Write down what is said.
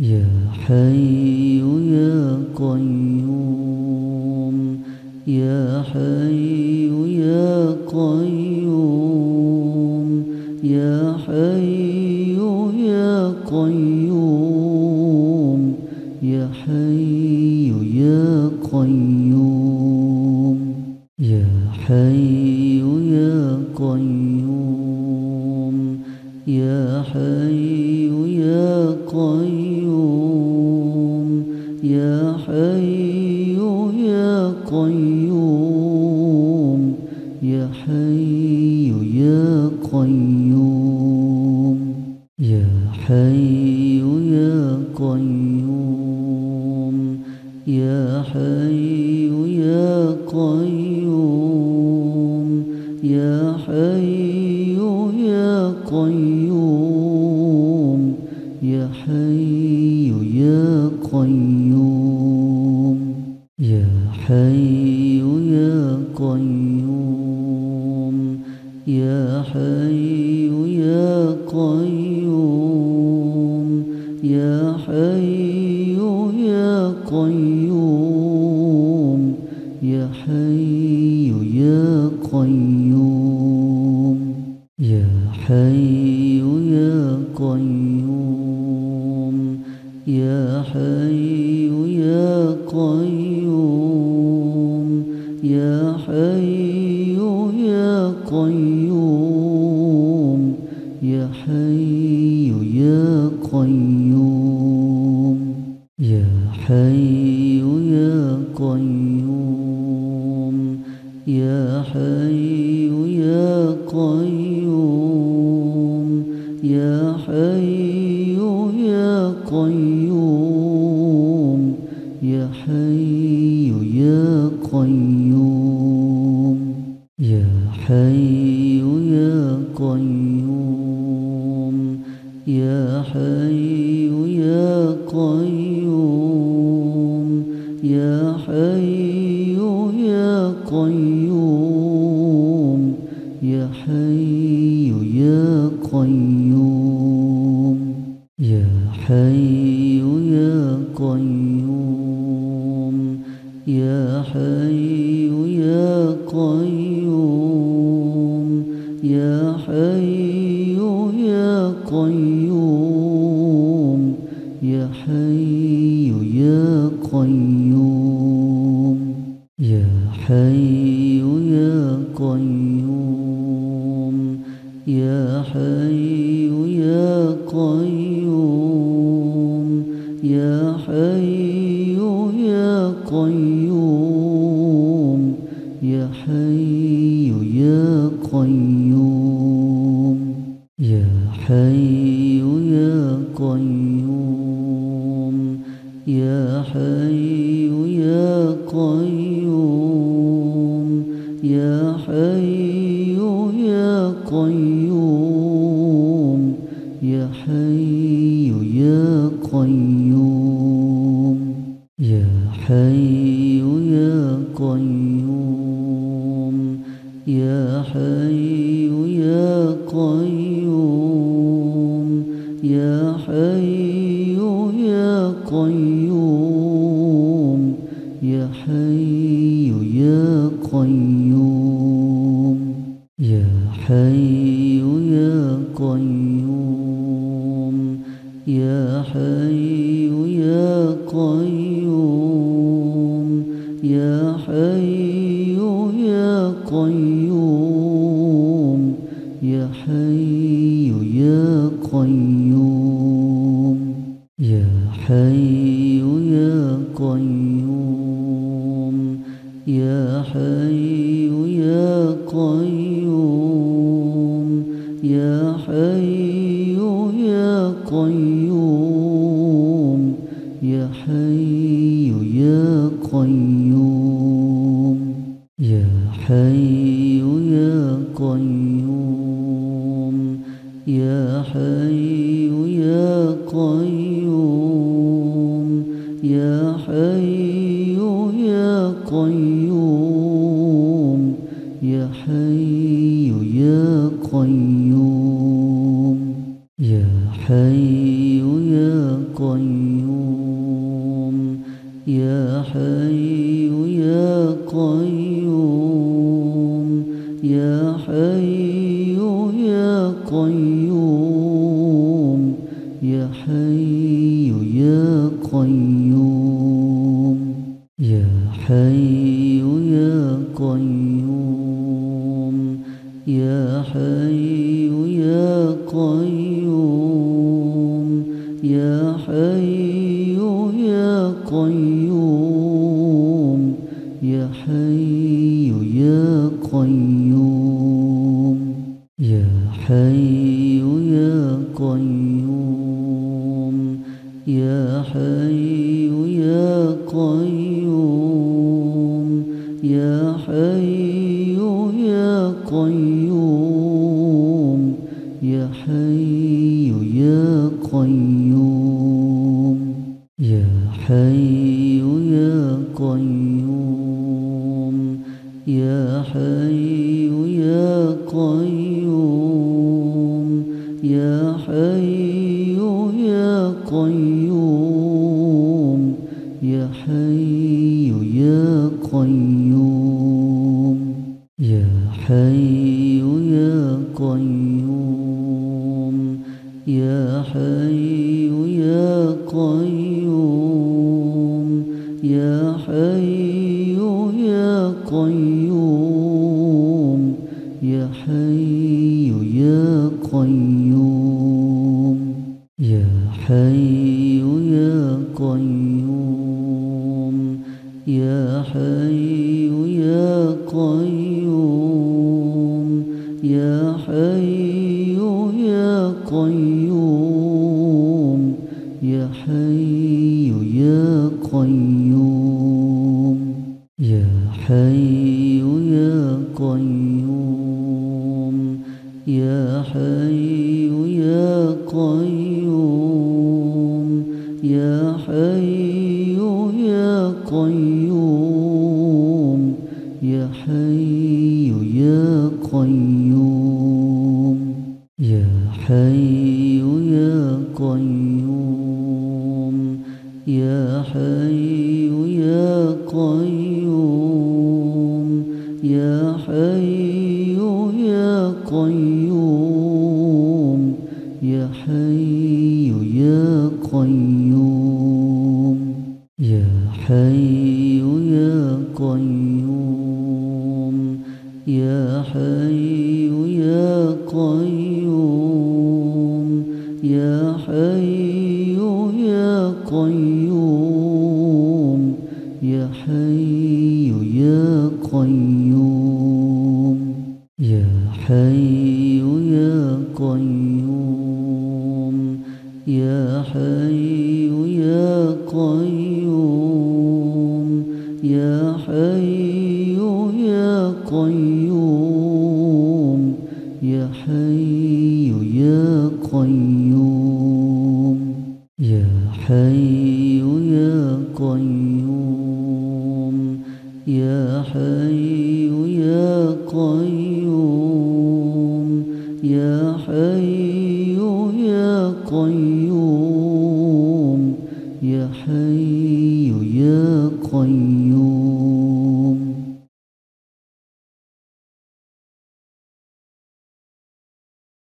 يا حي يا قيوم يا حي يا قيوم يا حي يا قيوم يا حي يا قيوم يا حي قيوم. يا حي يا قيوم. يا حي يا قيوم. يا حي يا قيوم. يا يا حي يا قيوم يا حي يا قيوم يا حي يا قيوم يا حي يا حي يا قيوم. يا حي يا قيوم. يا حي يا قيوم. يا حي يا قيوم. قيوم يا حي يا قيوم. يا حي يا قيوم. يا حي يا قيوم. قيوم. يا حي يا قيوم. يا حي يا قيوم. يا حي يا قيوم. يا حي يا حي يا قيوم يا حي يا قيوم يا حي يا قيوم يا حي حي يا قيوم يا حي يا قيوم يا حي يا قيوم يا حي يا قيوم يا حي يا قيوم يا حي يا قيوم. يا حي يا قيوم. يا حي يا قيوم. قيوم يا حي يا قيوم يا حي يا قيوم يا حي يا قيوم يا حي حي يا قيوم. يا حي يا قيوم. يا حي يا قيوم. يا حي يا قيوم. يا حي قيوم يا حي يا قيوم. يا حي يا قيوم. يا حي يا قيوم. يا حي حي يا قيوم يا حي يا قيوم يا حي يا قيوم يا حي حي يا قيوم يا حي يا قيوم يا حي يا قيوم يا حي يا قيوم. قيوم يا حي يا قيوم. يا حي يا قيوم. يا حي يا قيوم. يا حي قيوم. يا حي يا قيوم. يا حي يا قيوم. يا حي يا قيوم. يا حي